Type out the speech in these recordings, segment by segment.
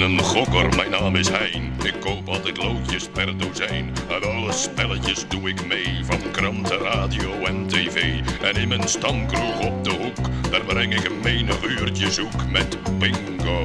een gokker, mijn naam is Hein. Ik koop altijd loodjes per dozijn. Aan alle spelletjes doe ik mee, van kranten, radio en tv. En in mijn stamkroeg op de hoek, daar breng ik een menig uurtje zoek met bingo.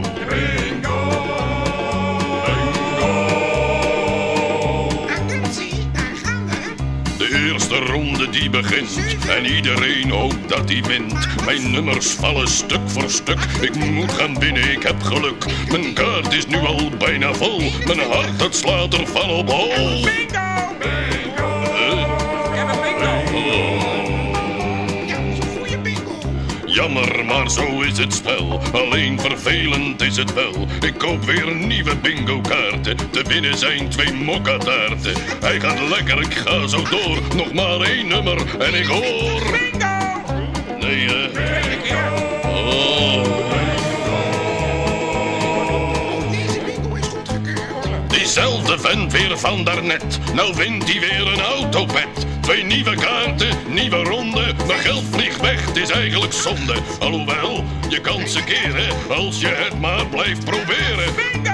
De eerste ronde die begint en iedereen hoopt dat hij wint. Mijn nummers vallen stuk voor stuk. Ik moet gaan binnen, ik heb geluk. Mijn kaart is nu al bijna vol. Mijn hart dat slaat er van op hol. Jammer, maar zo is het spel. Alleen vervelend is het wel. Ik koop weer nieuwe bingo kaarten. Te winnen zijn twee mokkataarten. Hij gaat lekker, ik ga zo door. Nog maar één nummer en ik hoor. Bingo! Nee, hè? Oh. Deze bingo is goedgekeurd. Diezelfde vent weer van daarnet. Nou wint hij weer een autopet. Twee nieuwe kaarten, nieuwe ronde. Mijn geld vliegt weg, het is eigenlijk zonde. Alhoewel, je kan ze keren als je het maar blijft proberen. Bingo!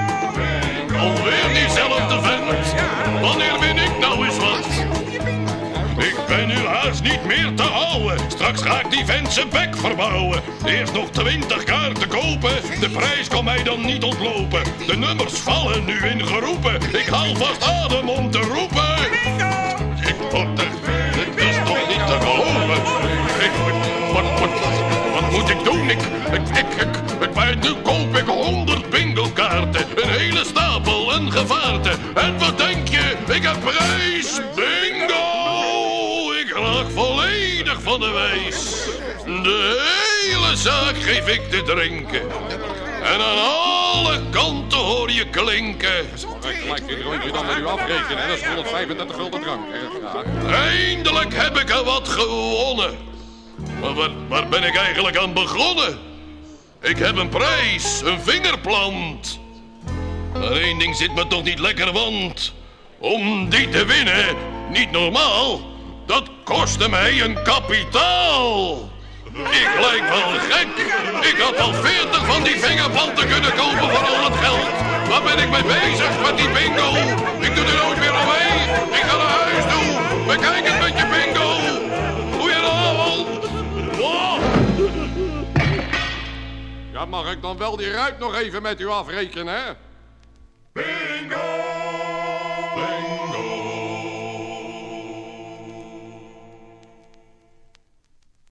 Alweer diezelfde vent. Wanneer win ik nou eens wat? Bingo. Ik ben nu haast niet meer te houden. Straks ga ik die vent zijn bek verbouwen. Eerst nog twintig kaarten kopen. De prijs kan mij dan niet ontlopen. De nummers vallen nu in geroepen. Ik haal vast adem om te roepen. Bingo! Ik word er. Ik? Ik, ik, ik, maar nu koop ik honderd bingo-kaarten. Een hele stapel en gevaarte. En wat denk je? Ik heb prijs. Bingo! Ik raak volledig van de wijs. De hele zaak geef ik te drinken. En aan alle kanten hoor je klinken. Gelijk dit rondje dan met u afrekenen? Dat is 135 gulden drank. Eindelijk heb ik er wat gewonnen. Maar waar, ben ik eigenlijk aan begonnen? Ik heb een prijs, een vingerplant. Maar één ding zit me toch niet lekker, want... om die te winnen, niet normaal... dat kostte mij een kapitaal. Ik lijk wel gek. Ik had al veertig van die vingerplanten kunnen kopen voor al het geld. Waar ben ik mee bezig met die bingo? Ik doe er nooit Ja, mag ik dan wel die ruit nog even met u afrekenen, hè?